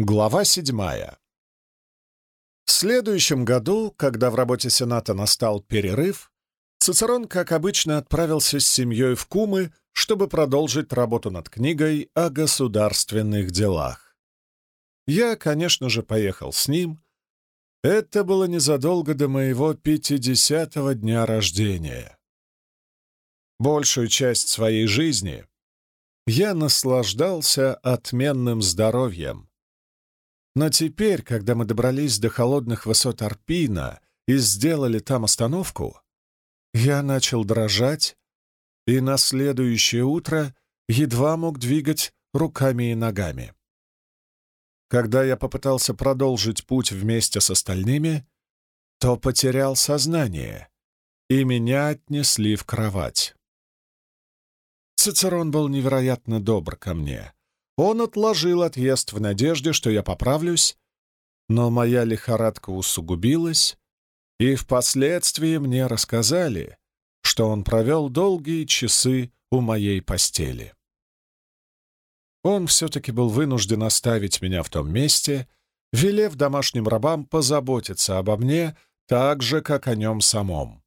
Глава седьмая. В следующем году, когда в работе Сената настал перерыв, Цицерон, как обычно, отправился с семьей в Кумы, чтобы продолжить работу над книгой о государственных делах. Я, конечно же, поехал с ним. Это было незадолго до моего пятидесятого дня рождения. Большую часть своей жизни я наслаждался отменным здоровьем, но теперь, когда мы добрались до холодных высот Арпина и сделали там остановку, я начал дрожать и на следующее утро едва мог двигать руками и ногами. Когда я попытался продолжить путь вместе с остальными, то потерял сознание, и меня отнесли в кровать. Цицерон был невероятно добр ко мне — он отложил отъезд в надежде, что я поправлюсь, но моя лихорадка усугубилась, и впоследствии мне рассказали, что он провел долгие часы у моей постели. Он все-таки был вынужден оставить меня в том месте, велев домашним рабам позаботиться обо мне так же, как о нем самом.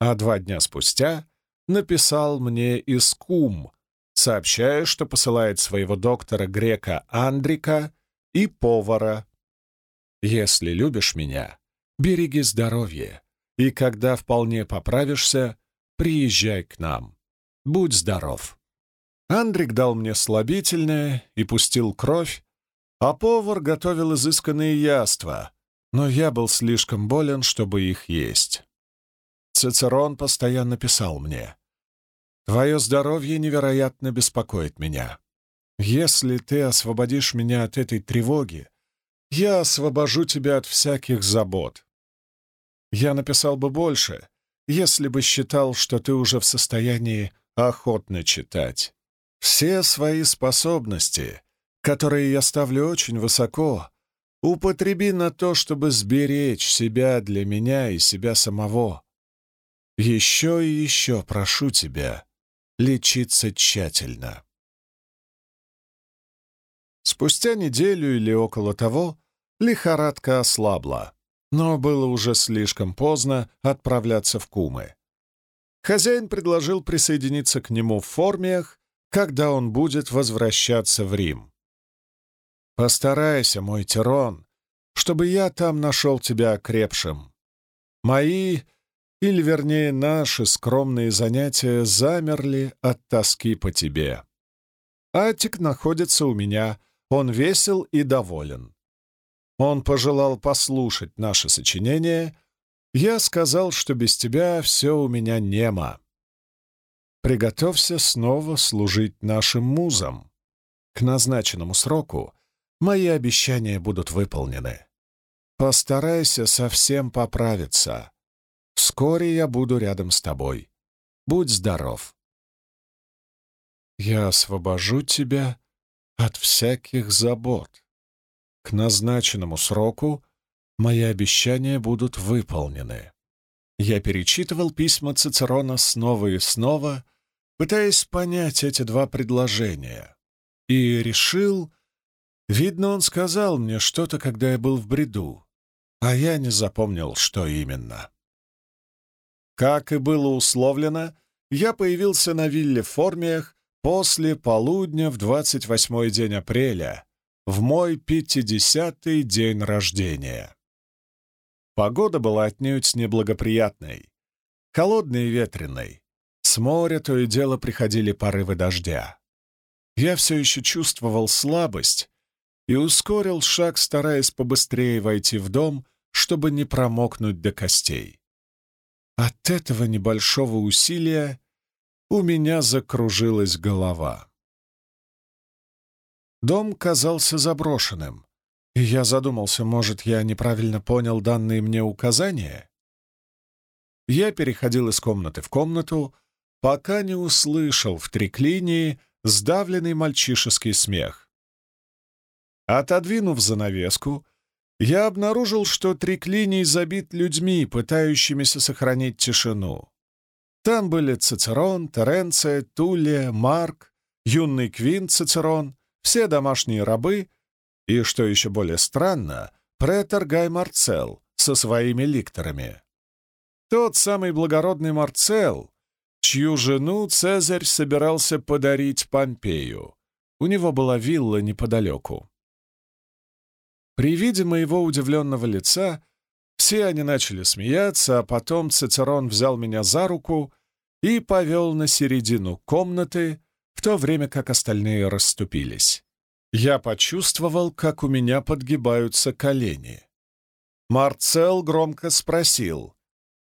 А два дня спустя написал мне из Кум, сообщая, что посылает своего доктора грека Андрика и повара. «Если любишь меня, береги здоровье, и когда вполне поправишься, приезжай к нам. Будь здоров». Андрик дал мне слабительное и пустил кровь, а повар готовил изысканные яства, но я был слишком болен, чтобы их есть. Цицерон постоянно писал мне. Твое здоровье невероятно беспокоит меня. Если ты освободишь меня от этой тревоги, я освобожу тебя от всяких забот. Я написал бы больше, если бы считал, что ты уже в состоянии охотно читать. Все свои способности, которые я ставлю очень высоко, употреби на то, чтобы сберечь себя для меня и себя самого. Еще и еще прошу тебя, лечиться тщательно. Спустя неделю или около того лихорадка ослабла, но было уже слишком поздно отправляться в Кумы. Хозяин предложил присоединиться к нему в формиях, когда он будет возвращаться в Рим. «Постарайся, мой Тирон, чтобы я там нашел тебя окрепшим. Мои или, вернее, наши скромные занятия замерли от тоски по тебе. Атик находится у меня, он весел и доволен. Он пожелал послушать наше сочинение. Я сказал, что без тебя все у меня нема. Приготовься снова служить нашим музам. К назначенному сроку мои обещания будут выполнены. Постарайся совсем поправиться. Вскоре я буду рядом с тобой. Будь здоров. Я освобожу тебя от всяких забот. К назначенному сроку мои обещания будут выполнены. Я перечитывал письма Цицерона снова и снова, пытаясь понять эти два предложения, и решил, видно, он сказал мне что-то, когда я был в бреду, а я не запомнил, что именно. Как и было условлено, я появился на вилле в Формиях после полудня в 28-й день апреля, в мой 50-й день рождения. Погода была отнюдь неблагоприятной, холодной и ветреной. С моря то и дело приходили порывы дождя. Я все еще чувствовал слабость и ускорил шаг, стараясь побыстрее войти в дом, чтобы не промокнуть до костей. От этого небольшого усилия у меня закружилась голова. Дом казался заброшенным, и я задумался, может, я неправильно понял данные мне указания? Я переходил из комнаты в комнату, пока не услышал в триклинии сдавленный мальчишеский смех. Отодвинув занавеску, я обнаружил, что триклиний забит людьми, пытающимися сохранить тишину. Там были Цицерон, Теренция, Тулия, Марк, юный Квин Цицерон, все домашние рабы и, что еще более странно, претор Гай Марцел со своими ликторами. Тот самый благородный Марцел, чью жену Цезарь собирался подарить Помпею. У него была вилла неподалеку. При виде моего удивленного лица все они начали смеяться, а потом Цицерон взял меня за руку и повел на середину комнаты, в то время как остальные расступились. Я почувствовал, как у меня подгибаются колени. Марцел громко спросил,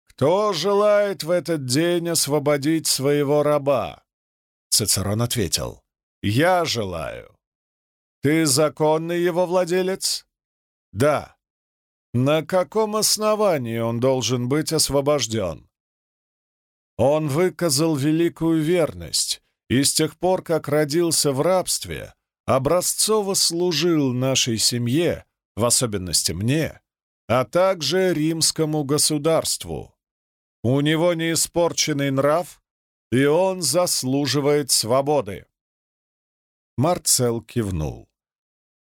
«Кто желает в этот день освободить своего раба?» Цицерон ответил, «Я желаю». «Ты законный его владелец?» «Да». «На каком основании он должен быть освобожден?» «Он выказал великую верность, и с тех пор, как родился в рабстве, образцово служил нашей семье, в особенности мне, а также римскому государству. У него неиспорченный нрав, и он заслуживает свободы. Марцел кивнул.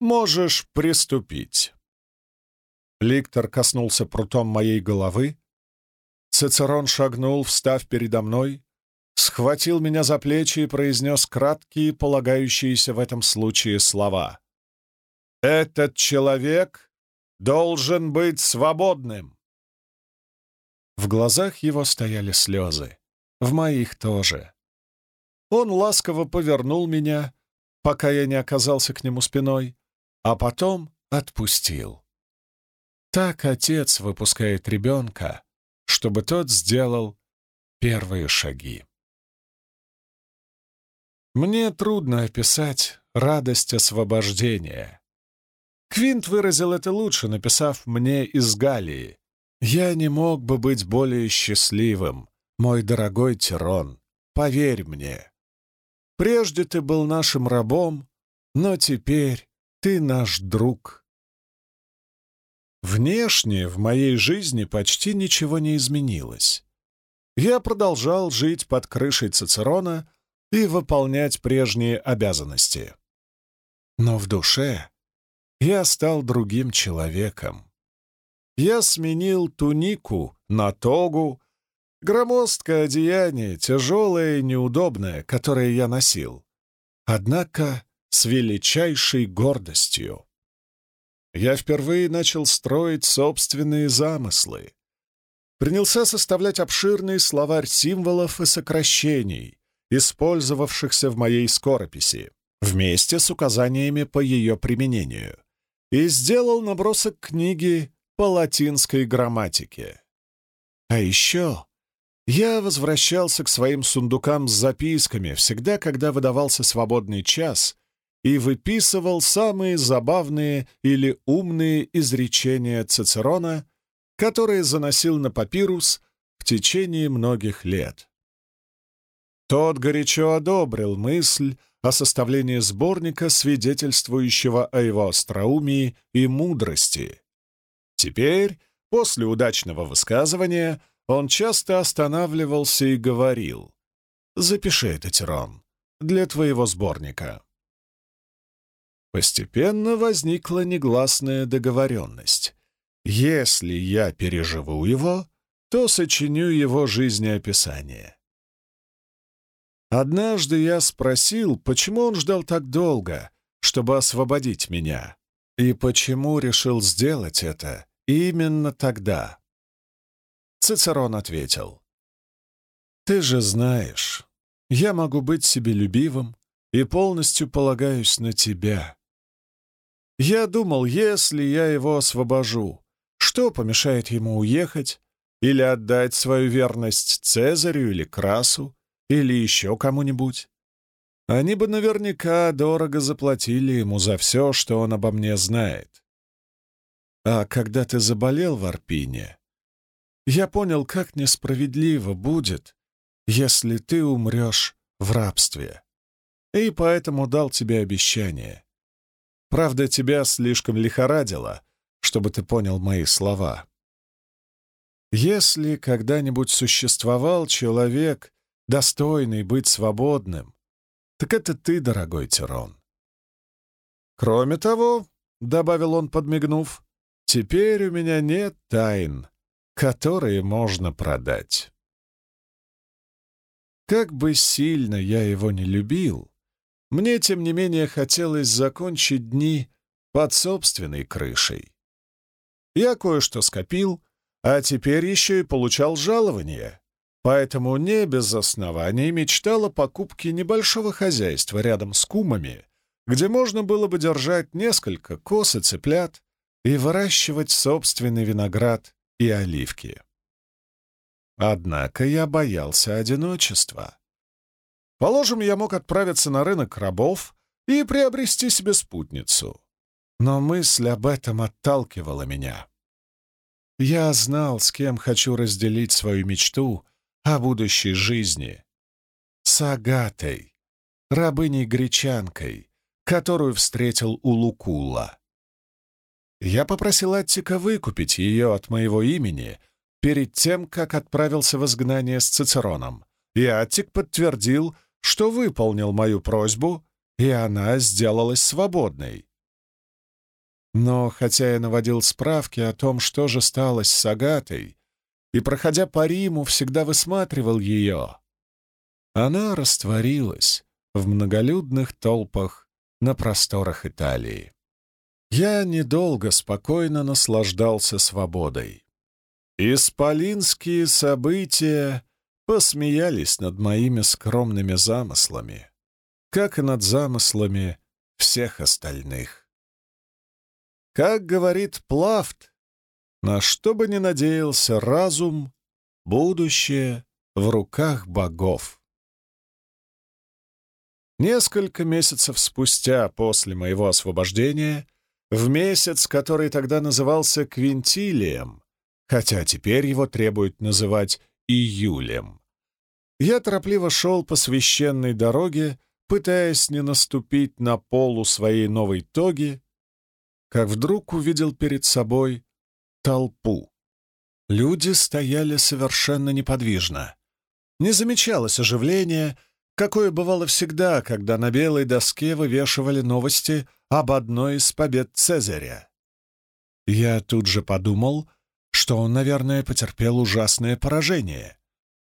«Можешь приступить». Ликтор коснулся прутом моей головы. Цицерон шагнул, встав передо мной, схватил меня за плечи и произнес краткие, полагающиеся в этом случае слова. «Этот человек должен быть свободным!» В глазах его стояли слезы, в моих тоже. Он ласково повернул меня, пока я не оказался к нему спиной, а потом отпустил. Так отец выпускает ребенка, чтобы тот сделал первые шаги. Мне трудно описать радость освобождения. Квинт выразил это лучше, написав мне из Галлии. «Я не мог бы быть более счастливым, мой дорогой Тирон, поверь мне. Прежде ты был нашим рабом, но теперь ты наш друг». Внешне в моей жизни почти ничего не изменилось. Я продолжал жить под крышей Цицерона — и выполнять прежние обязанности. Но в душе я стал другим человеком. Я сменил тунику на тогу, громоздкое одеяние, тяжелое и неудобное, которое я носил, однако с величайшей гордостью. Я впервые начал строить собственные замыслы. Принялся составлять обширный словарь символов и сокращений, использовавшихся в моей скорописи, вместе с указаниями по ее применению, и сделал набросок книги по латинской грамматике. А еще я возвращался к своим сундукам с записками всегда, когда выдавался свободный час, и выписывал самые забавные или умные изречения Цицерона, которые заносил на папирус в течение многих лет. Тот горячо одобрил мысль о составлении сборника, свидетельствующего о его остроумии и мудрости. Теперь, после удачного высказывания, он часто останавливался и говорил «Запиши это, Тирон, для твоего сборника». Постепенно возникла негласная договоренность. Если я переживу его, то сочиню его жизнеописание. Однажды я спросил, почему он ждал так долго, чтобы освободить меня, и почему решил сделать это именно тогда. Цицерон ответил, «Ты же знаешь, я могу быть себелюбивым и полностью полагаюсь на тебя. Я думал, если я его освобожу, что помешает ему уехать или отдать свою верность Цезарю или Красу, или еще кому-нибудь. Они бы наверняка дорого заплатили ему за все, что он обо мне знает. А когда ты заболел в Арпине, я понял, как несправедливо будет, если ты умрешь в рабстве. И поэтому дал тебе обещание. Правда, тебя слишком лихорадило, чтобы ты понял мои слова. Если когда-нибудь существовал человек, достойный быть свободным, так это ты, дорогой Тирон. Кроме того, добавил он, подмигнув, — «теперь у меня нет тайн, которые можно продать». Как бы сильно я его не любил, мне, тем не менее, хотелось закончить дни под собственной крышей. Я кое-что скопил, а теперь еще и получал жалование, поэтому не без оснований мечтал о покупке небольшого хозяйства рядом с кумами, где можно было бы держать несколько кос и цыплят и выращивать собственный виноград и оливки. Однако я боялся одиночества. Положим, я мог отправиться на рынок рабов и приобрести себе спутницу. Но мысль об этом отталкивала меня. Я знал, с кем хочу разделить свою мечту о будущей жизни. С Агатой, рабыней-гречанкой, которую встретил у Лукула. Я попросил Аттика выкупить ее от моего имени перед тем, как отправился в изгнание с Цицероном, и Аттик подтвердил, что выполнил мою просьбу, и она сделалась свободной. Но хотя я наводил справки о том, что же стало с Агатой, и, проходя по Риму, всегда высматривал ее, она растворилась в многолюдных толпах на просторах Италии. Я недолго спокойно наслаждался свободой. Исполинские события посмеялись над моими скромными замыслами, как и над замыслами всех остальных. Как говорит Плафт, на что бы ни надеялся разум, будущее в руках богов. Несколько месяцев спустя после моего освобождения, в месяц, который тогда назывался Квинтилием, хотя теперь его требуют называть июлем. Я торопливо шел по священной дороге, пытаясь не наступить на полу своей новой тоги, как вдруг увидел перед собой толпу. Люди стояли совершенно неподвижно. Не замечалось оживления, какое бывало всегда, когда на белой доске вывешивали новости об одной из побед Цезаря. Я тут же подумал — что он, наверное, потерпел ужасное поражение,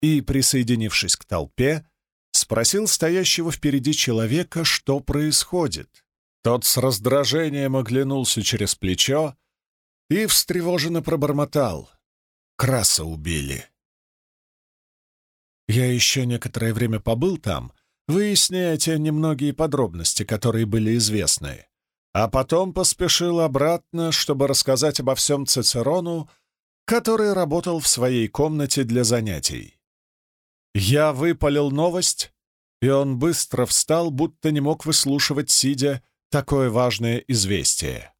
и, присоединившись к толпе, спросил стоящего впереди человека, что происходит. Тот с раздражением оглянулся через плечо и встревоженно пробормотал. «Краса убили». Я еще некоторое время побыл там, выясняя те немногие подробности, которые были известны, а потом поспешил обратно, чтобы рассказать обо всем Цицерону который работал в своей комнате для занятий. Я выпалил новость, и он быстро встал, будто не мог выслушивать, сидя, такое важное известие.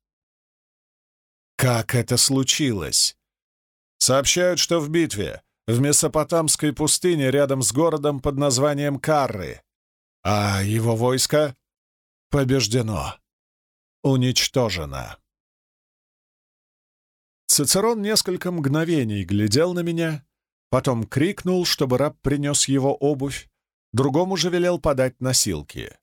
Как это случилось? Сообщают, что в битве в Месопотамской пустыне рядом с городом под названием Карры, а его войско побеждено, уничтожено. Цицерон несколько мгновений глядел на меня, потом крикнул, чтобы раб принес его обувь, другому же велел подать носилки.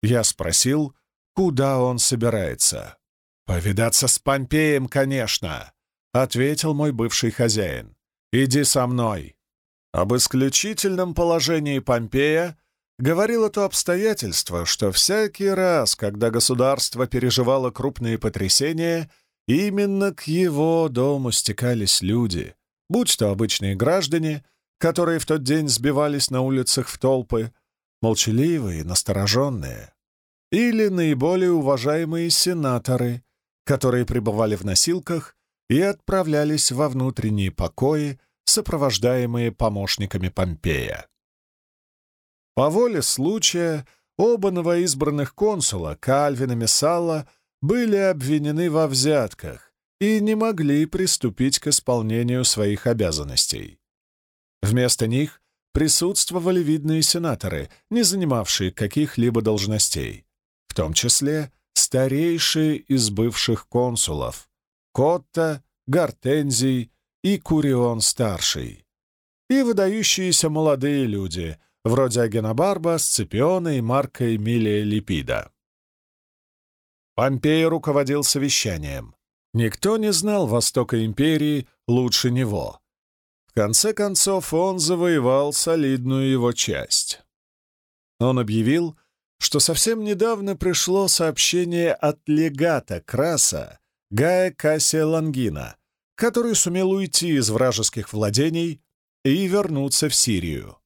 Я спросил, куда он собирается. «Повидаться с Помпеем, конечно», — ответил мой бывший хозяин. «Иди со мной». Об исключительном положении Помпея говорило то обстоятельство, что всякий раз, когда государство переживало крупные потрясения — Именно к его дому стекались люди, будь то обычные граждане, которые в тот день сбивались на улицах в толпы, молчаливые, настороженные, или наиболее уважаемые сенаторы, которые пребывали в носилках и отправлялись во внутренние покои, сопровождаемые помощниками Помпея. По воле случая оба новоизбранных консула, Кальвин и Мессалла, были обвинены во взятках и не могли приступить к исполнению своих обязанностей. Вместо них присутствовали видные сенаторы, не занимавшие каких-либо должностей, в том числе старейшие из бывших консулов — Котта, Гортензий и Курион-старший, и выдающиеся молодые люди, вроде Агенобарба, Сципиона и Марка Эмилия Липида. Помпей руководил совещанием. Никто не знал Востока империи лучше него. В конце концов, он завоевал солидную его часть. Он объявил, что совсем недавно пришло сообщение от легата Краса Гая Кассия Лангина, который сумел уйти из вражеских владений и вернуться в Сирию.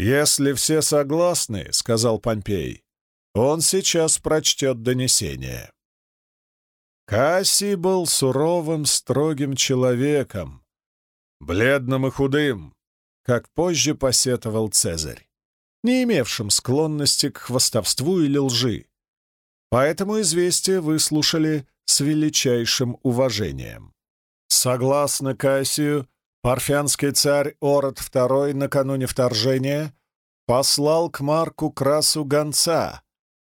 «Если все согласны, — сказал Помпей, — он сейчас прочтет донесение». Кассий был суровым, строгим человеком, бледным и худым, как позже посетовал Цезарь, не имевшим склонности к хвастовству или лжи. Поэтому известие выслушали с величайшим уважением. Согласно Кассию, парфянский царь Ород II накануне вторжения послал к Марку Красу гонца,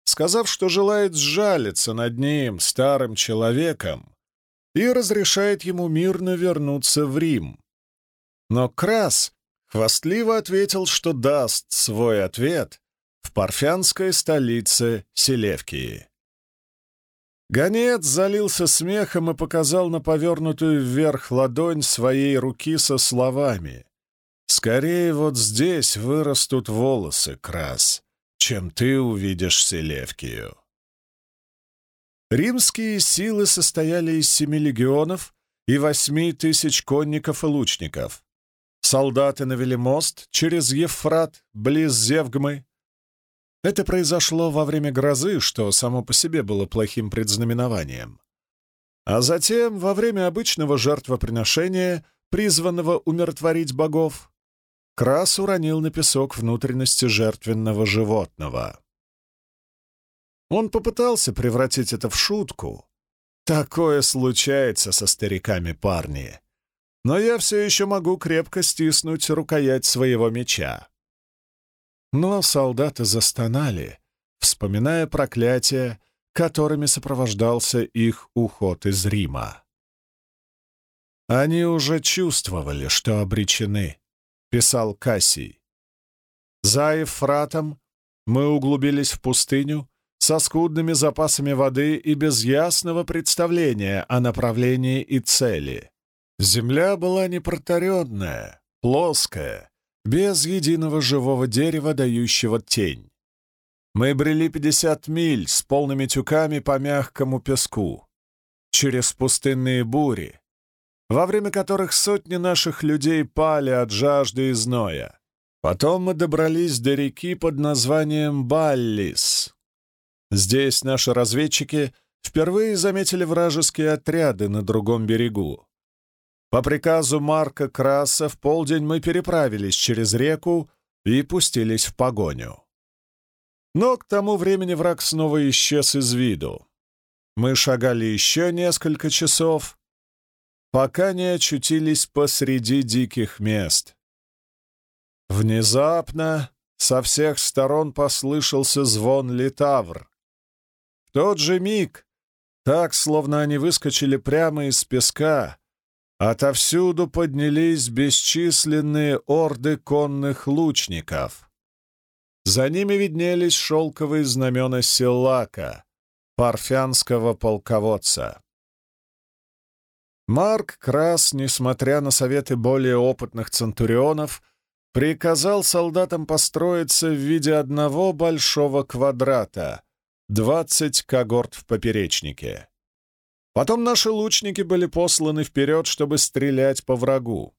сказав, что желает сжалиться над ним, старым человеком, и разрешает ему мирно вернуться в Рим. Но Крас хвастливо ответил, что даст свой ответ в парфянской столице Селевкии. Гонец залился смехом и показал на повернутую вверх ладонь своей руки со словами. «Скорее вот здесь вырастут волосы, Крас чем ты увидишь Селевкию. Римские силы состояли из семи легионов и восьми тысяч конников и лучников. Солдаты навели мост через Евфрат, близ Зевгмы. Это произошло во время грозы, что само по себе было плохим предзнаменованием. А затем, во время обычного жертвоприношения, призванного умиротворить богов, Крас уронил на песок внутренности жертвенного животного. Он попытался превратить это в шутку. Такое случается со стариками парни. Но я все еще могу крепко стиснуть рукоять своего меча. Но солдаты застонали, вспоминая проклятия, которыми сопровождался их уход из Рима. Они уже чувствовали, что обречены писал Кассий. За Евфратом мы углубились в пустыню со скудными запасами воды и без ясного представления о направлении и цели. Земля была непротаренная, плоская, без единого живого дерева, дающего тень. Мы брели пятьдесят миль с полными тюками по мягкому песку, через пустынные бури, во время которых сотни наших людей пали от жажды и зноя. Потом мы добрались до реки под названием Баллис. Здесь наши разведчики впервые заметили вражеские отряды на другом берегу. По приказу Марка Краса в полдень мы переправились через реку и пустились в погоню. Но к тому времени враг снова исчез из виду. Мы шагали еще несколько часов, пока не очутились посреди диких мест. Внезапно со всех сторон послышался звон литавр. В тот же миг, так, словно они выскочили прямо из песка, отовсюду поднялись бесчисленные орды конных лучников. За ними виднелись шелковые знамена Силлака, парфянского полководца. Марк Крас, несмотря на советы более опытных центурионов, приказал солдатам построиться в виде одного большого квадрата, 20 когорт в поперечнике. Потом наши лучники были посланы вперед, чтобы стрелять по врагу.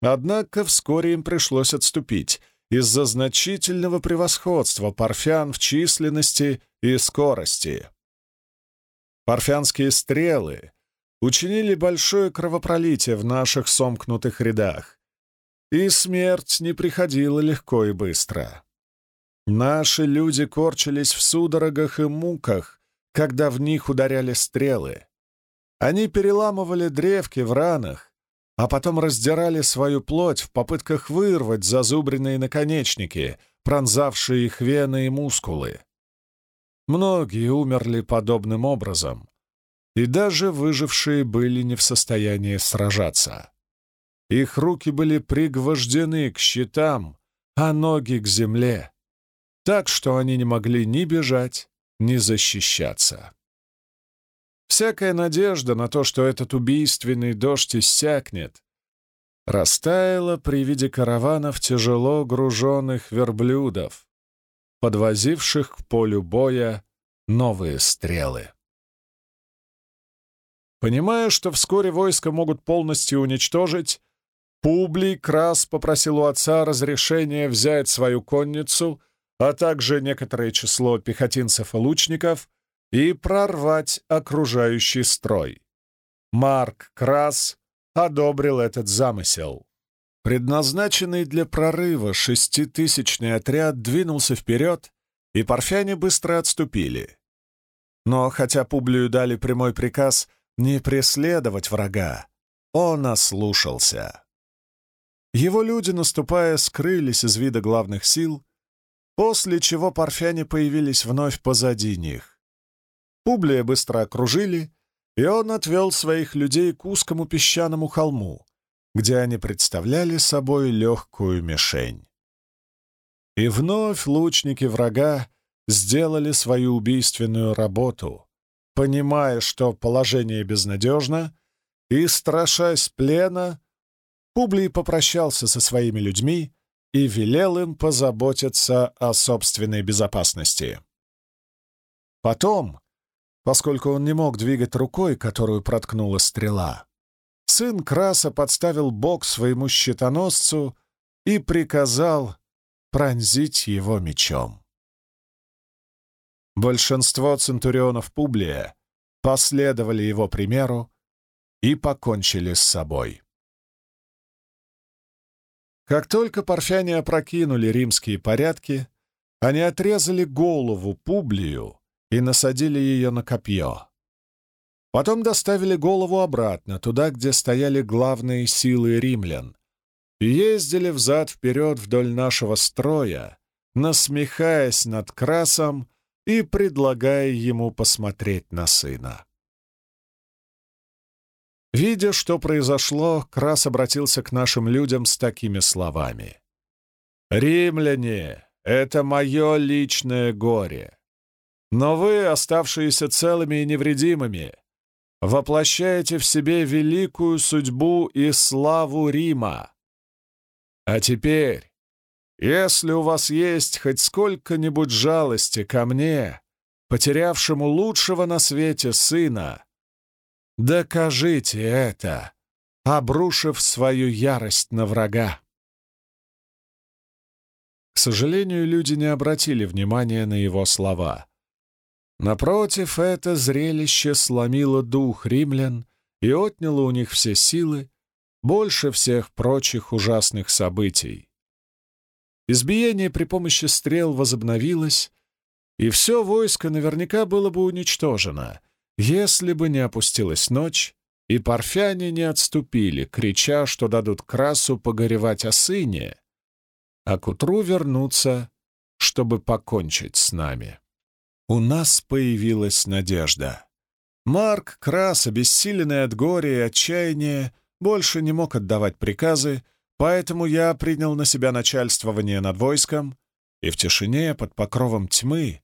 Однако вскоре им пришлось отступить из-за значительного превосходства парфян в численности и скорости. Парфянские стрелы учинили большое кровопролитие в наших сомкнутых рядах, и смерть не приходила легко и быстро. Наши люди корчились в судорогах и муках, когда в них ударяли стрелы. Они переламывали древки в ранах, а потом раздирали свою плоть в попытках вырвать зазубренные наконечники, пронзавшие их вены и мускулы. Многие умерли подобным образом, и даже выжившие были не в состоянии сражаться. Их руки были пригвождены к щитам, а ноги к земле, так что они не могли ни бежать, не защищаться. Всякая надежда на то, что этот убийственный дождь иссякнет, растаяла при виде караванов тяжело груженных верблюдов, подвозивших к полю боя новые стрелы. Понимая, что вскоре войска могут полностью уничтожить, Публий Крас попросил у отца разрешения взять свою конницу, а также некоторое число пехотинцев и лучников — и прорвать окружающий строй. Марк Крас одобрил этот замысел. Предназначенный для прорыва шеститысячный отряд двинулся вперед, и парфяне быстро отступили. Но хотя Публию дали прямой приказ не преследовать врага, он ослушался. Его люди, наступая, скрылись из вида главных сил, после чего парфяне появились вновь позади них. Публия быстро окружили, и он отвел своих людей к узкому песчаному холму, где они представляли собой легкую мишень. И вновь лучники врага сделали свою убийственную работу, понимая, что положение безнадежно, и, страшась плена, Публий попрощался со своими людьми и велел им позаботиться о собственной безопасности. Потом, поскольку он не мог двигать рукой, которую проткнула стрела. Сын Краса подставил бок своему щитоносцу и приказал пронзить его мечом. Большинство центурионов Публия последовали его примеру и покончили с собой. Как только парфяне опрокинули римские порядки, они отрезали голову Публию и насадили ее на копье. Потом доставили голову обратно, туда, где стояли главные силы римлян, и ездили взад-вперед вдоль нашего строя, насмехаясь над Красом и предлагая ему посмотреть на сына. Видя, что произошло, Крас обратился к нашим людям с такими словами. «Римляне, это мое личное горе. Но вы, оставшиеся целыми и невредимыми, воплощаете в себе великую судьбу и славу Рима. А теперь, если у вас есть хоть сколько-нибудь жалости ко мне, потерявшему лучшего на свете сына, докажите это, обрушив свою ярость на врага. К сожалению, люди не обратили внимания на его слова — Напротив, это зрелище сломило дух римлян и отняло у них все силы, больше всех прочих ужасных событий. Избиение при помощи стрел возобновилось, и все войско наверняка было бы уничтожено, если бы не опустилась ночь, и парфяне не отступили, крича, что дадут красу погоревать о сыне, а к утру вернуться, чтобы покончить с нами у нас появилась надежда. Марк Крас, обессиленный от горя и отчаяния, больше не мог отдавать приказы, поэтому я принял на себя начальствование над войском, и в тишине под покровом тьмы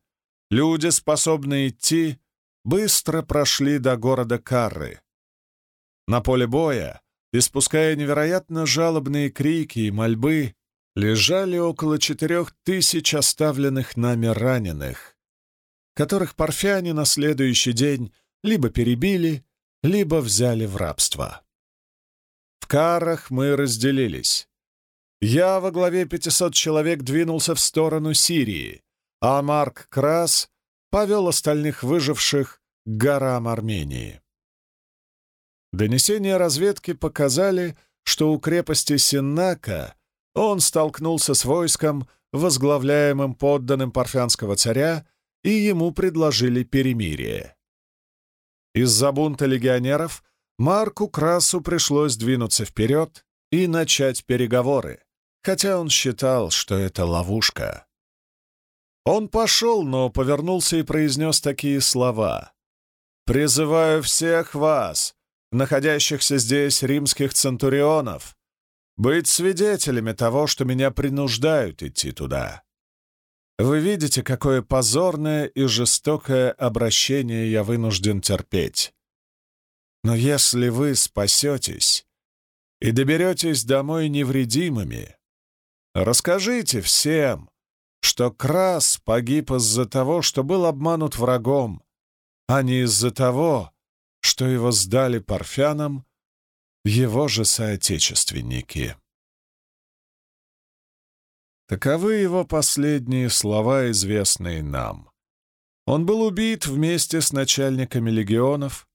люди, способные идти, быстро прошли до города Карры. На поле боя, испуская невероятно жалобные крики и мольбы, лежали около четырех тысяч оставленных нами раненых, которых парфяне на следующий день либо перебили, либо взяли в рабство. Карах мы разделились. Я во главе 500 человек двинулся в сторону Сирии, а Марк Крас повел остальных выживших к горам Армении. Донесения разведки показали, что у крепости Синнака он столкнулся с войском, возглавляемым подданным парфянского царя и ему предложили перемирие. Из-за бунта легионеров Марку Красу пришлось двинуться вперед и начать переговоры, хотя он считал, что это ловушка. Он пошел, но повернулся и произнес такие слова. «Призываю всех вас, находящихся здесь римских центурионов, быть свидетелями того, что меня принуждают идти туда. Вы видите, какое позорное и жестокое обращение я вынужден терпеть. Но если вы спасетесь и доберетесь домой невредимыми, расскажите всем, что Крас погиб из-за того, что был обманут врагом, а не из-за того, что его сдали парфянам его же соотечественники. Таковы его последние слова, известные нам. Он был убит вместе с начальниками легионов.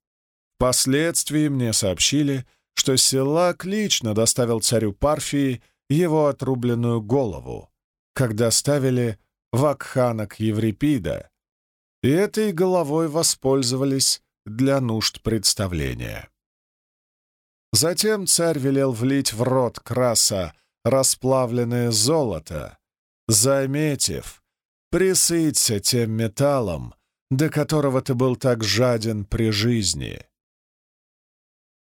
Впоследствии мне сообщили, что Силак лично доставил царю Парфии его отрубленную голову, когда ставили вакханок Еврипида, и этой головой воспользовались для нужд представления. Затем царь велел влить в рот краса расплавленное золото, заметив, присыться тем металлом, до которого ты был так жаден при жизни.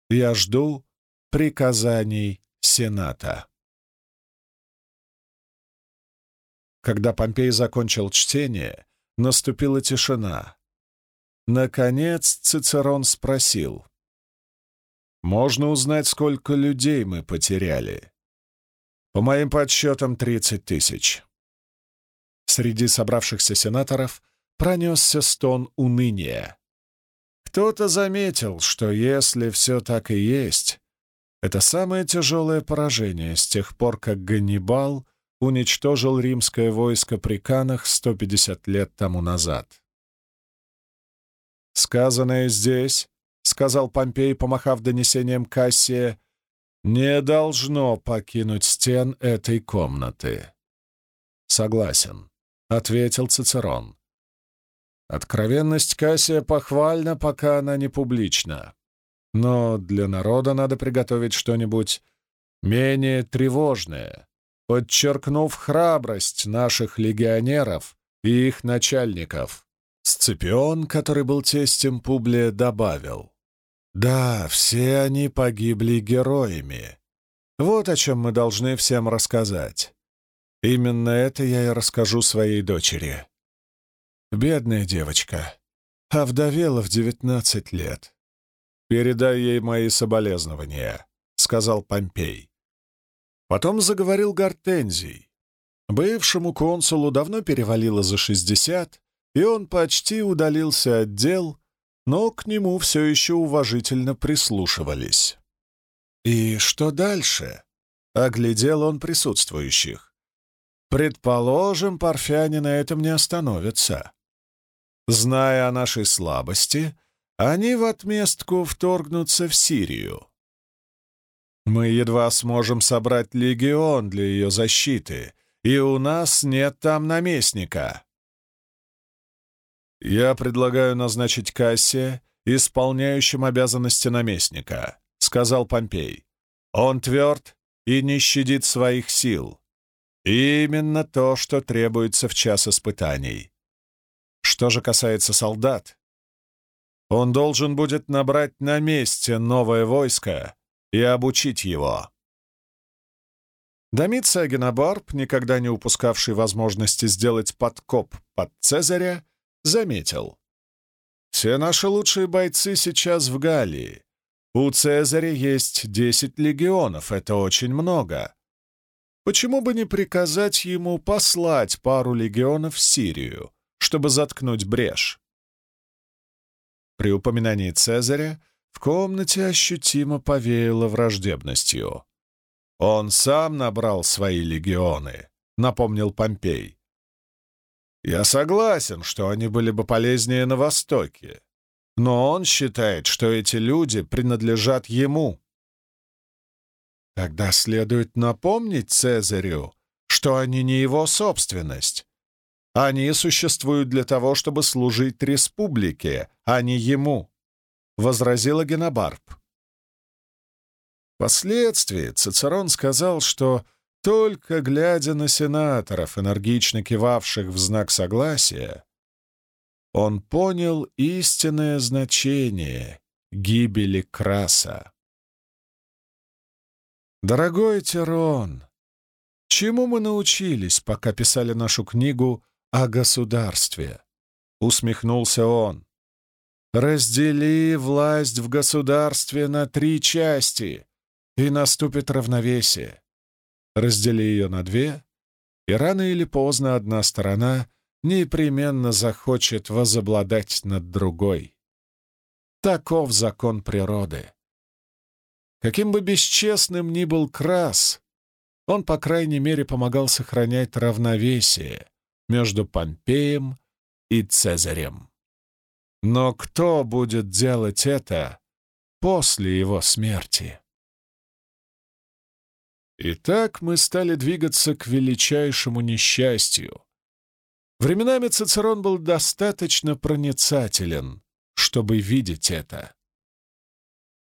Я жду приказаний Сената. Когда Помпей закончил чтение, наступила тишина. Наконец Цицерон спросил. «Можно узнать, сколько людей мы потеряли?» По моим подсчетам, 30 тысяч. Среди собравшихся сенаторов пронесся стон уныния. Кто-то заметил, что если все так и есть, это самое тяжелое поражение с тех пор, как Ганнибал уничтожил римское войско при Канах 150 лет тому назад. «Сказанное здесь», — сказал Помпей, помахав донесением Кассия, не должно покинуть стен этой комнаты. Согласен, ответил Цицерон. Откровенность Кассия похвальна, пока она не публична. Но для народа надо приготовить что-нибудь менее тревожное, подчеркнув храбрость наших легионеров и их начальников. Сципион, который был тестем Публия, добавил — да, все они погибли героями. Вот о чем мы должны всем рассказать. Именно это я и расскажу своей дочери. Бедная девочка. Овдовела в девятнадцать лет. «Передай ей мои соболезнования», — сказал Помпей. Потом заговорил Гортензий. Бывшему консулу давно перевалило за шестьдесят, и он почти удалился от дел, но к нему все еще уважительно прислушивались. «И что дальше?» — оглядел он присутствующих. «Предположим, парфяне на этом не остановятся. Зная о нашей слабости, они в отместку вторгнутся в Сирию. Мы едва сможем собрать легион для ее защиты, и у нас нет там наместника. «Я предлагаю назначить Кассия исполняющим обязанности наместника», — сказал Помпей. «Он тверд и не щадит своих сил. именно то, что требуется в час испытаний. Что же касается солдат, он должен будет набрать на месте новое войско и обучить его». Домица Агенобарб, никогда не упускавший возможности сделать подкоп под Цезаря, заметил. «Все наши лучшие бойцы сейчас в Галлии. У Цезаря есть десять легионов, это очень много. Почему бы не приказать ему послать пару легионов в Сирию, чтобы заткнуть брешь?» При упоминании Цезаря в комнате ощутимо повеяло враждебностью. «Он сам набрал свои легионы», — напомнил Помпей. Я согласен, что они были бы полезнее на Востоке, но он считает, что эти люди принадлежат ему. Тогда следует напомнить Цезарю, что они не его собственность. Они существуют для того, чтобы служить республике, а не ему, — возразила Генобарб. Впоследствии Цицерон сказал, что только глядя на сенаторов, энергично кивавших в знак согласия, он понял истинное значение гибели Краса. Дорогой Тирон, чему мы научились, пока писали нашу книгу о государстве. Усмехнулся он. Раздели власть в государстве на три части, и наступит равновесие. Раздели ее на две, и рано или поздно одна сторона непременно захочет возобладать над другой. Таков закон природы. Каким бы бесчестным ни был Крас, он, по крайней мере, помогал сохранять равновесие между Помпеем и Цезарем. Но кто будет делать это после его смерти? Итак, мы стали двигаться к величайшему несчастью. Временами Цицерон был достаточно проницателен, чтобы видеть это.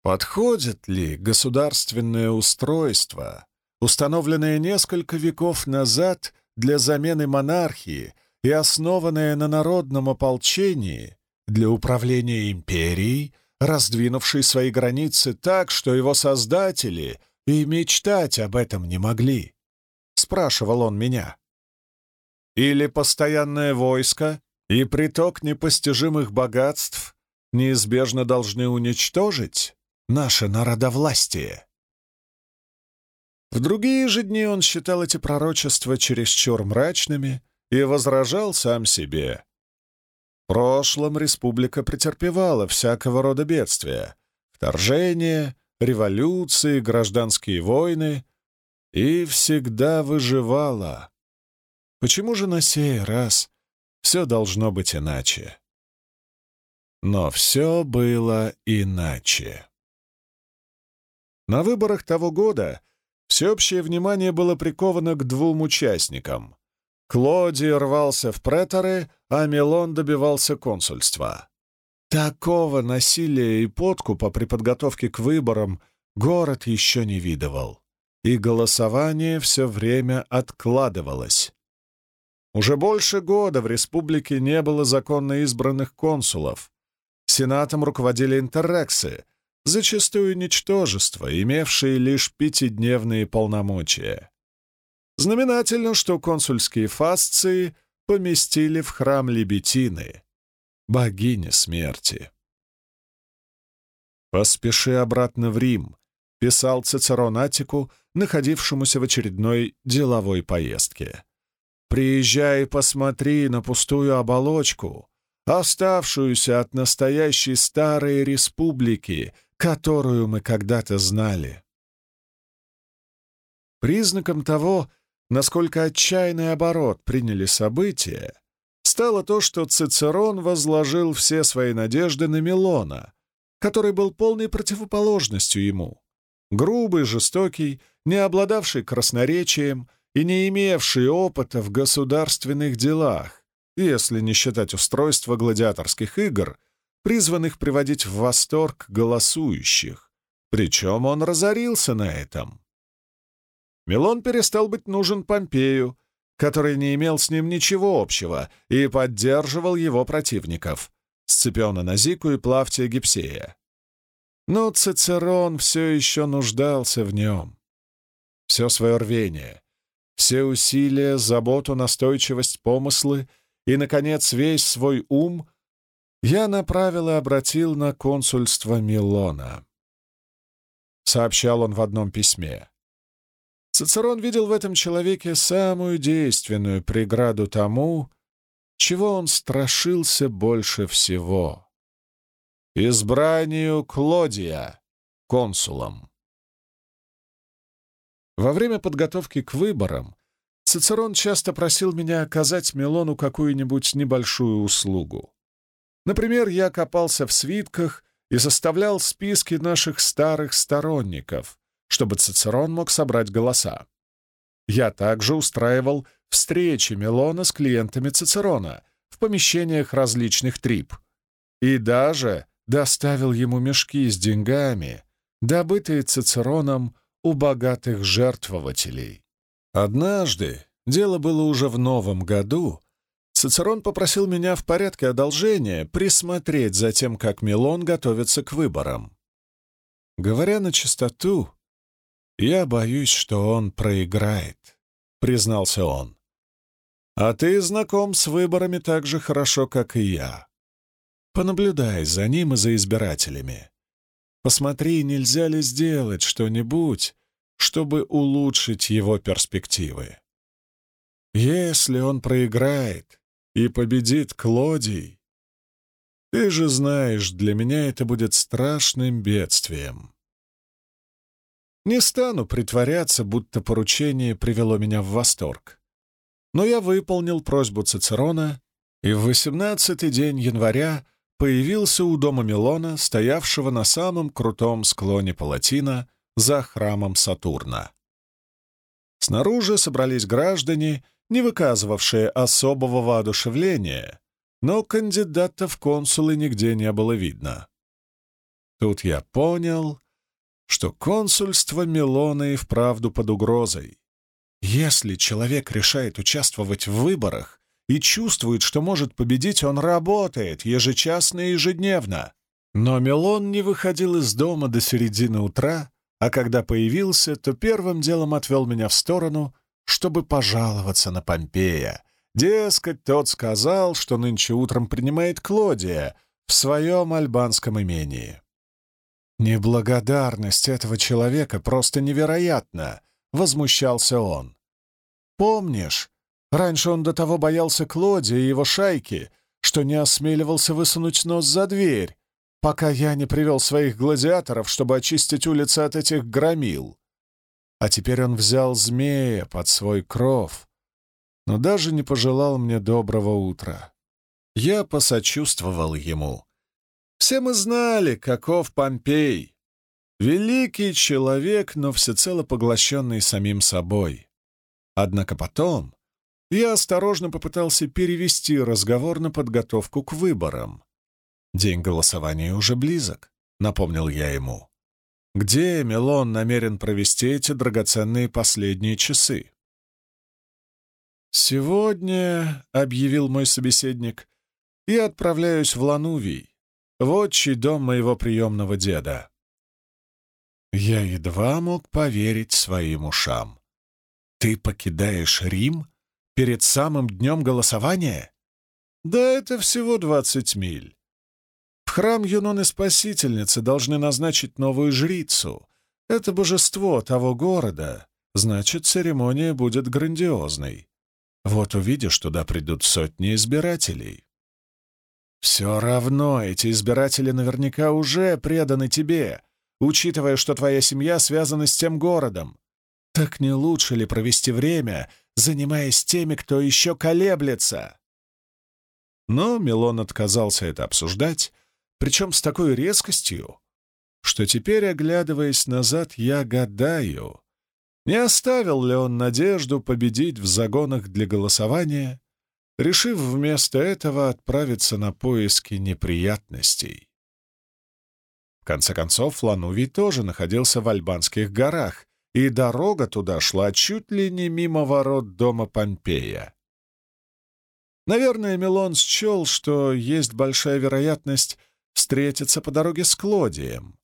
Подходит ли государственное устройство, установленное несколько веков назад для замены монархии и основанное на народном ополчении для управления империей, раздвинувшей свои границы так, что его создатели и мечтать об этом не могли? Спрашивал он меня. Или постоянное войско и приток непостижимых богатств неизбежно должны уничтожить наше народовластие. В другие же дни он считал эти пророчества чересчур мрачными и возражал сам себе. В прошлом республика претерпевала всякого рода бедствия, вторжения, революции, гражданские войны и всегда выживала. Почему же на сей раз все должно быть иначе? Но все было иначе. На выборах того года всеобщее внимание было приковано к двум участникам. Клоди рвался в преторы, а Милон добивался консульства. Такого насилия и подкупа при подготовке к выборам город еще не видывал, и голосование все время откладывалось. Уже больше года в республике не было законно избранных консулов. Сенатом руководили интеррексы, зачастую ничтожества, имевшие лишь пятидневные полномочия. Знаменательно, что консульские фасции поместили в храм Лебетины, богини смерти. «Поспеши обратно в Рим», — писал Цицерон Атику, находившемуся в очередной деловой поездке. «Приезжай и посмотри на пустую оболочку, оставшуюся от настоящей старой республики, которую мы когда-то знали. Признаком того, насколько отчаянный оборот приняли события, стало то, что Цицерон возложил все свои надежды на Милона, который был полной противоположностью ему. Грубый, жестокий, не обладавший красноречием и не имевший опыта в государственных делах, если не считать устройства гладиаторских игр — призванных приводить в восторг голосующих, причем он разорился на этом. Милон перестал быть нужен Помпею, который не имел с ним ничего общего и поддерживал его противников — Сципиона Назику и Плавтия Гипсея. Но Цицерон все еще нуждался в нем. Все свое рвение, все усилия, заботу, настойчивость, помыслы и, наконец, весь свой ум я направил и обратил на консульство Милона. Сообщал он в одном письме. Цицерон видел в этом человеке самую действенную преграду тому, чего он страшился больше всего — избранию Клодия консулом. Во время подготовки к выборам Цицерон часто просил меня оказать Милону какую-нибудь небольшую услугу. Например, я копался в свитках и составлял списки наших старых сторонников, чтобы Цицерон мог собрать голоса. Я также устраивал встречи Милона с клиентами Цицерона в помещениях различных трип и даже доставил ему мешки с деньгами, добытые Цицероном у богатых жертвователей. Однажды, дело было уже в новом году, Цицерон попросил меня в порядке одолжения присмотреть за тем, как Милон готовится к выборам. Говоря на чистоту, я боюсь, что он проиграет, признался он. А ты знаком с выборами так же хорошо, как и я. Понаблюдай за ним и за избирателями. Посмотри, нельзя ли сделать что-нибудь, чтобы улучшить его перспективы. Если он проиграет и победит Клодий, ты же знаешь, для меня это будет страшным бедствием. Не стану притворяться, будто поручение привело меня в восторг. Но я выполнил просьбу Цицерона, и в восемнадцатый день января появился у дома Милона, стоявшего на самом крутом склоне Палатина за храмом Сатурна. Снаружи собрались граждане, не выказывавшие особого воодушевления, но кандидата в консулы нигде не было видно. Тут я понял, что консульство Милона и вправду под угрозой. Если человек решает участвовать в выборах и чувствует, что может победить, он работает ежечасно и ежедневно. Но Милон не выходил из дома до середины утра, а когда появился, то первым делом отвел меня в сторону, чтобы пожаловаться на Помпея. Дескать, тот сказал, что нынче утром принимает Клодия в своем альбанском имении. «Неблагодарность этого человека просто невероятна!» — возмущался он. «Помнишь, раньше он до того боялся Клодия и его шайки, что не осмеливался высунуть нос за дверь, пока я не привел своих гладиаторов, чтобы очистить улицы от этих громил. А теперь он взял змея под свой кров, но даже не пожелал мне доброго утра. Я посочувствовал ему» Все мы знали, каков Помпей. Великий человек, но всецело поглощенный самим собой. Однако потом я осторожно попытался перевести разговор на подготовку к выборам. День голосования уже близок, напомнил я ему. Где Мелон намерен провести эти драгоценные последние часы? «Сегодня», — объявил мой собеседник, — «я отправляюсь в Ланувий, в отчий дом моего приемного деда. Я едва мог поверить своим ушам. «Ты покидаешь Рим перед самым днем голосования?» «Да это всего двадцать миль. В храм Юноны Спасительницы должны назначить новую жрицу. Это божество того города, значит, церемония будет грандиозной. Вот увидишь, туда придут сотни избирателей. Все равно эти избиратели наверняка уже преданы тебе, учитывая, что твоя семья связана с тем городом. Так не лучше ли провести время, занимаясь теми, кто еще колеблется? Но Милон отказался это обсуждать, причем с такой резкостью, что теперь, оглядываясь назад, я гадаю, не оставил ли он надежду победить в загонах для голосования решив вместо этого отправиться на поиски неприятностей. В конце концов, Ланувий тоже находился в Альбанских горах, и дорога туда шла чуть ли не мимо ворот дома Помпея. Наверное, Милон счел, что есть большая вероятность встретиться по дороге с Клодием,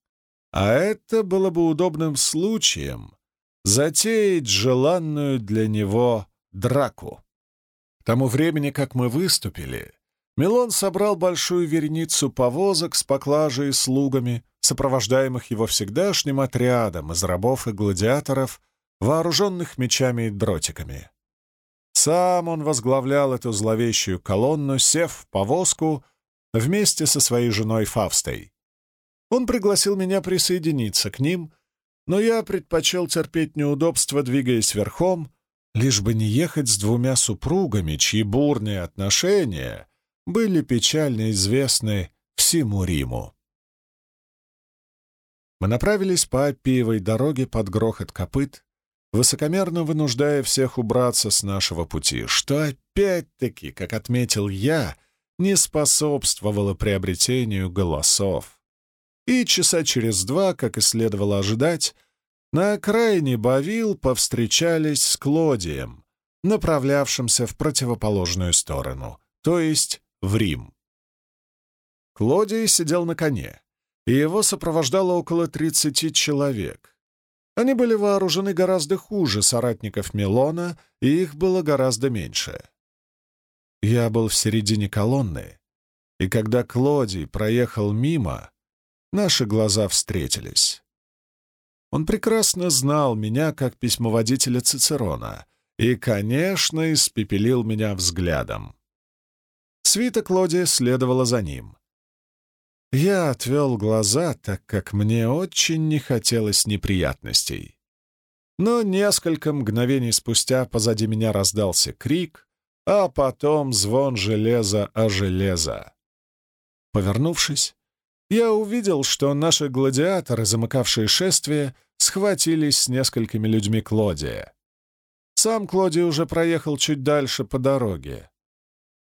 а это было бы удобным случаем затеять желанную для него драку тому времени, как мы выступили, Милон собрал большую вереницу повозок с поклажей и слугами, сопровождаемых его всегдашним отрядом из рабов и гладиаторов, вооруженных мечами и дротиками. Сам он возглавлял эту зловещую колонну, сев в повозку вместе со своей женой Фавстой. Он пригласил меня присоединиться к ним, но я предпочел терпеть неудобства, двигаясь верхом, лишь бы не ехать с двумя супругами, чьи бурные отношения были печально известны всему Риму. Мы направились по Аппиевой дороге под грохот копыт, высокомерно вынуждая всех убраться с нашего пути, что опять-таки, как отметил я, не способствовало приобретению голосов. И часа через два, как и следовало ожидать, на окраине Бавил повстречались с Клодием, направлявшимся в противоположную сторону, то есть в Рим. Клодий сидел на коне, и его сопровождало около тридцати человек. Они были вооружены гораздо хуже соратников Милона, и их было гораздо меньше. Я был в середине колонны, и когда Клодий проехал мимо, наши глаза встретились. Он прекрасно знал меня как письмоводителя Цицерона и, конечно, испепелил меня взглядом. Свита Клодия следовала за ним. Я отвел глаза, так как мне очень не хотелось неприятностей. Но несколько мгновений спустя позади меня раздался крик, а потом звон железа о железо. Повернувшись, я увидел, что наши гладиаторы, замыкавшие шествие, схватились с несколькими людьми Клодия. Сам Клодий уже проехал чуть дальше по дороге.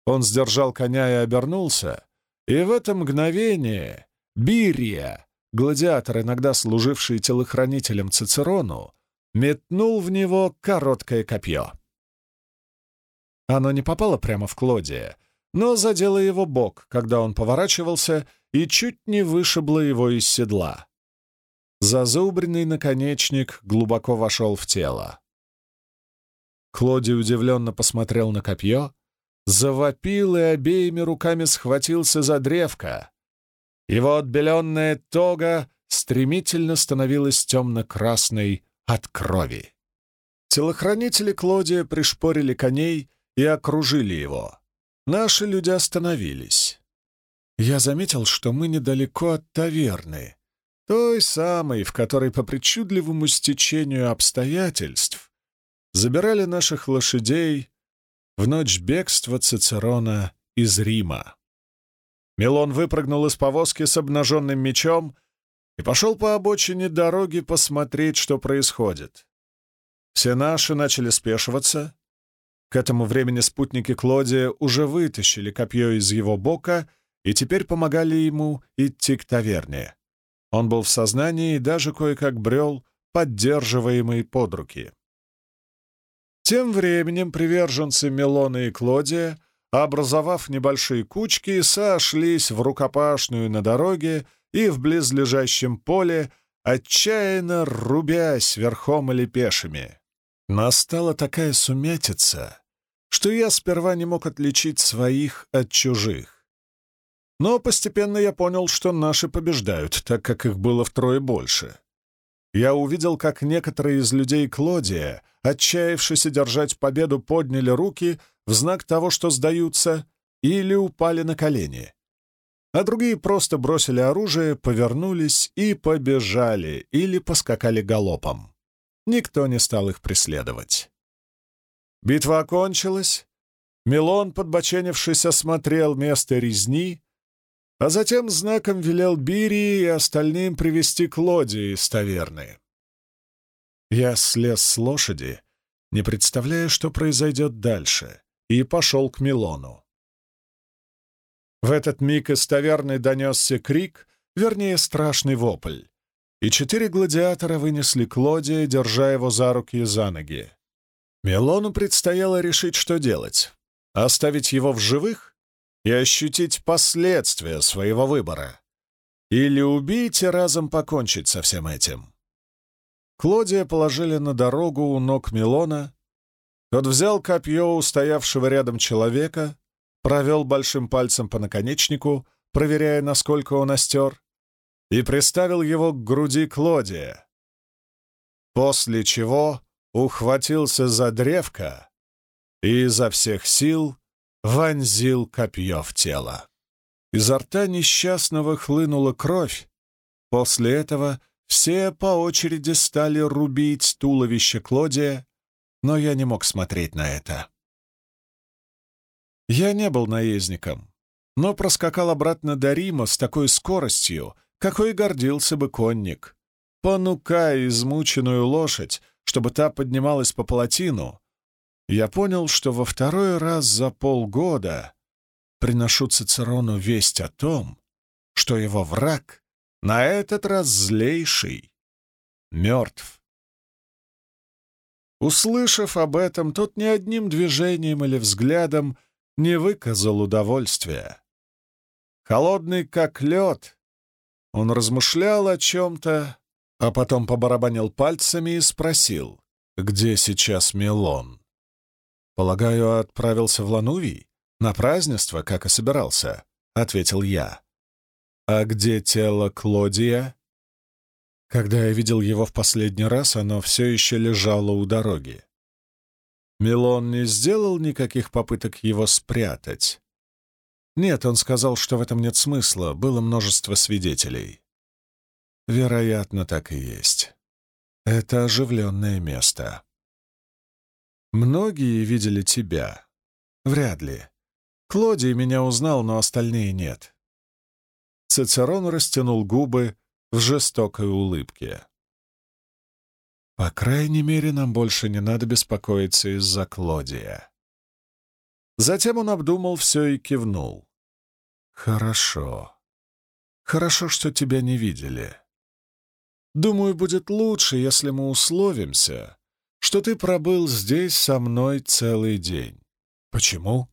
Он сдержал коня и обернулся, и в это мгновение Бирия, гладиатор, иногда служивший телохранителем Цицерону, метнул в него короткое копье. Оно не попало прямо в Клодия, но задело его бок, когда он поворачивался, и чуть не вышибло его из седла. Зазубренный наконечник глубоко вошел в тело. Клоди удивленно посмотрел на копье, завопил и обеими руками схватился за древко. Его отбеленная тога стремительно становилась темно-красной от крови. Телохранители Клодия пришпорили коней и окружили его. Наши люди остановились. Я заметил, что мы недалеко от таверны, той самой, в которой по причудливому стечению обстоятельств забирали наших лошадей в ночь бегства Цицерона из Рима. Милон выпрыгнул из повозки с обнаженным мечом и пошел по обочине дороги посмотреть, что происходит. Все наши начали спешиваться. К этому времени спутники Клодия уже вытащили копье из его бока и теперь помогали ему идти к таверне. Он был в сознании и даже кое-как брел, поддерживаемый под руки. Тем временем приверженцы Мелона и Клодия, образовав небольшие кучки, сошлись в рукопашную на дороге и в близлежащем поле, отчаянно рубясь верхом или пешими. Настала такая сумятица, что я сперва не мог отличить своих от чужих. Но постепенно я понял, что наши побеждают, так как их было втрое больше. Я увидел, как некоторые из людей Клодия, отчаявшись держать победу, подняли руки в знак того, что сдаются, или упали на колени. А другие просто бросили оружие, повернулись и побежали, или поскакали галопом. Никто не стал их преследовать. Битва окончилась. Милон, подбоченившись, осмотрел место резни, а затем знаком велел Бирии и остальным привести Клодии из таверны. Я слез с лошади, не представляя, что произойдет дальше, и пошел к Милону. В этот миг из таверны донесся крик, вернее, страшный вопль, и четыре гладиатора вынесли Клодия, держа его за руки и за ноги. Милону предстояло решить, что делать — оставить его в живых и ощутить последствия своего выбора. Или убить и разом покончить со всем этим. Клодия положили на дорогу у ног Милона. Тот взял копье у стоявшего рядом человека, провел большим пальцем по наконечнику, проверяя, насколько он остер, и приставил его к груди Клодия. После чего ухватился за древко и изо всех сил вонзил копье в тело. Изо рта несчастного хлынула кровь. После этого все по очереди стали рубить туловище Клодия, но я не мог смотреть на это. Я не был наездником, но проскакал обратно до Рима с такой скоростью, какой гордился бы конник. Понукая измученную лошадь, чтобы та поднималась по палатину, я понял, что во второй раз за полгода приношу Цицерону весть о том, что его враг, на этот раз злейший, мертв. Услышав об этом, тот ни одним движением или взглядом не выказал удовольствия. Холодный как лед, он размышлял о чем-то, а потом побарабанил пальцами и спросил, где сейчас Мелон. Полагаю, отправился в Ланувий? «На празднество, как и собирался», — ответил я. «А где тело Клодия?» Когда я видел его в последний раз, оно все еще лежало у дороги. Милон не сделал никаких попыток его спрятать. Нет, он сказал, что в этом нет смысла, было множество свидетелей. Вероятно, так и есть. Это оживленное место. Многие видели тебя. Вряд ли. Клодий меня узнал, но остальные нет. Цицерон растянул губы в жестокой улыбке. По крайней мере, нам больше не надо беспокоиться из-за Клодия. Затем он обдумал все и кивнул. «Хорошо. Хорошо, что тебя не видели. Думаю, будет лучше, если мы условимся, что ты пробыл здесь со мной целый день. Почему?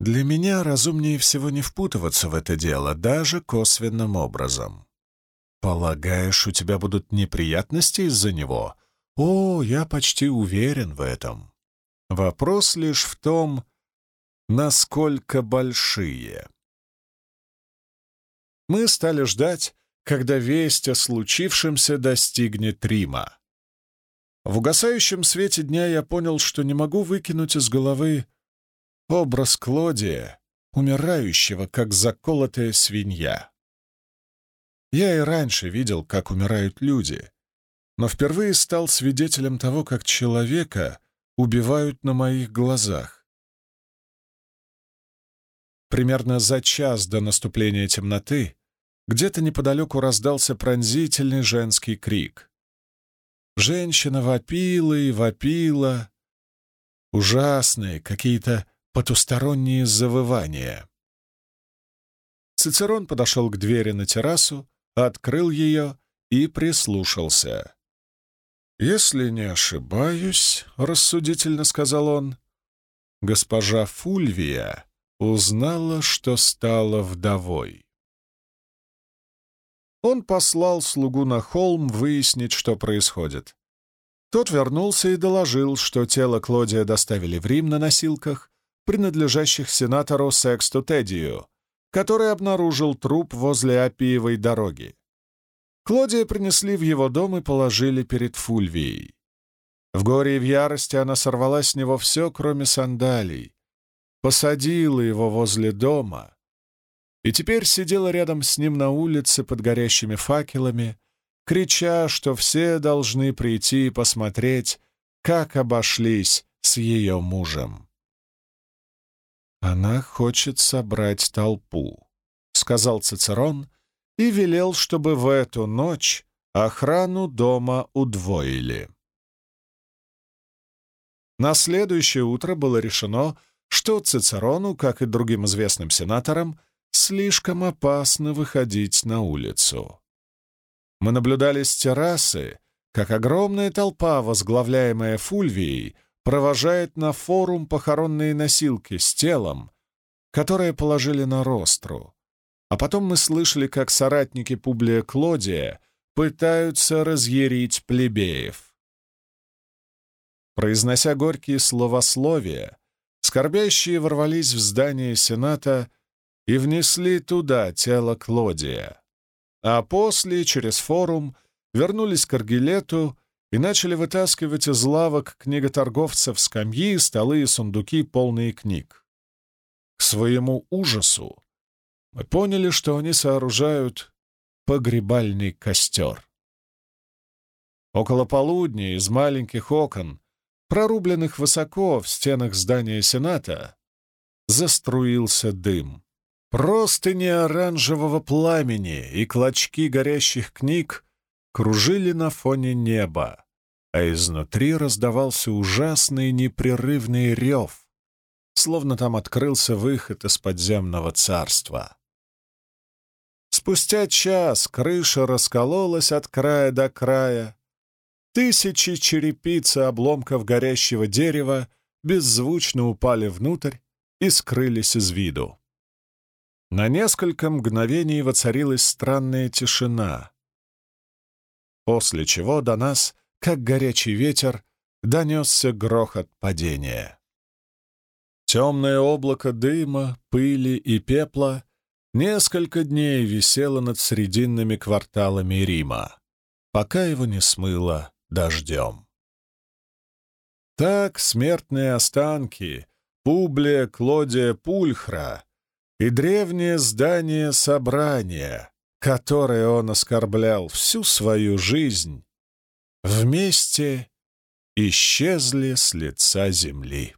Для меня разумнее всего не впутываться в это дело, даже косвенным образом. Полагаешь, у тебя будут неприятности из-за него? О, я почти уверен в этом. Вопрос лишь в том, насколько большие. Мы стали ждать, когда весть о случившемся достигнет Рима. В угасающем свете дня я понял, что не могу выкинуть из головы образ Клодия, умирающего, как заколотая свинья. Я и раньше видел, как умирают люди, но впервые стал свидетелем того, как человека убивают на моих глазах. Примерно за час до наступления темноты где-то неподалеку раздался пронзительный женский крик. Женщина вопила и вопила. Ужасные, какие-то потусторонние завывания. Цицерон подошел к двери на террасу, открыл ее и прислушался. «Если не ошибаюсь, — рассудительно сказал он, — госпожа Фульвия узнала, что стала вдовой. Он послал слугу на холм выяснить, что происходит. Тот вернулся и доложил, что тело Клодия доставили в Рим на носилках, принадлежащих сенатору Сексту Тедию, который обнаружил труп возле Апиевой дороги. Клодия принесли в его дом и положили перед Фульвией. В горе и в ярости она сорвала с него все, кроме сандалий, посадила его возле дома и теперь сидела рядом с ним на улице под горящими факелами, крича, что все должны прийти и посмотреть, как обошлись с ее мужем. «Она хочет собрать толпу», — сказал Цицерон и велел, чтобы в эту ночь охрану дома удвоили. На следующее утро было решено, что Цицерону, как и другим известным сенаторам, слишком опасно выходить на улицу. Мы наблюдали с террасы, как огромная толпа, возглавляемая Фульвией, провожает на форум похоронные носилки с телом, которое положили на ростру. А потом мы слышали, как соратники Публия Клодия пытаются разъярить плебеев. Произнося горькие словословия, скорбящие ворвались в здание Сената и внесли туда тело Клодия. А после, через форум, вернулись к Аргилету и начали вытаскивать из лавок книготорговцев скамьи, столы и сундуки, полные книг. К своему ужасу мы поняли, что они сооружают погребальный костер. Около полудня из маленьких окон, прорубленных высоко в стенах здания Сената, заструился дым. Простыни оранжевого пламени и клочки горящих книг кружили на фоне неба, а изнутри раздавался ужасный непрерывный рев, словно там открылся выход из подземного царства. Спустя час крыша раскололась от края до края, тысячи черепиц и обломков горящего дерева беззвучно упали внутрь и скрылись из виду. На несколько мгновений воцарилась странная тишина, после чего до нас, как горячий ветер, донесся грохот падения. Темное облако дыма, пыли и пепла несколько дней висело над срединными кварталами Рима, пока его не смыло дождем. Так смертные останки Публия Клодия Пульхра и древнее здание собрания, которое он оскорблял всю свою жизнь, вместе исчезли с лица земли.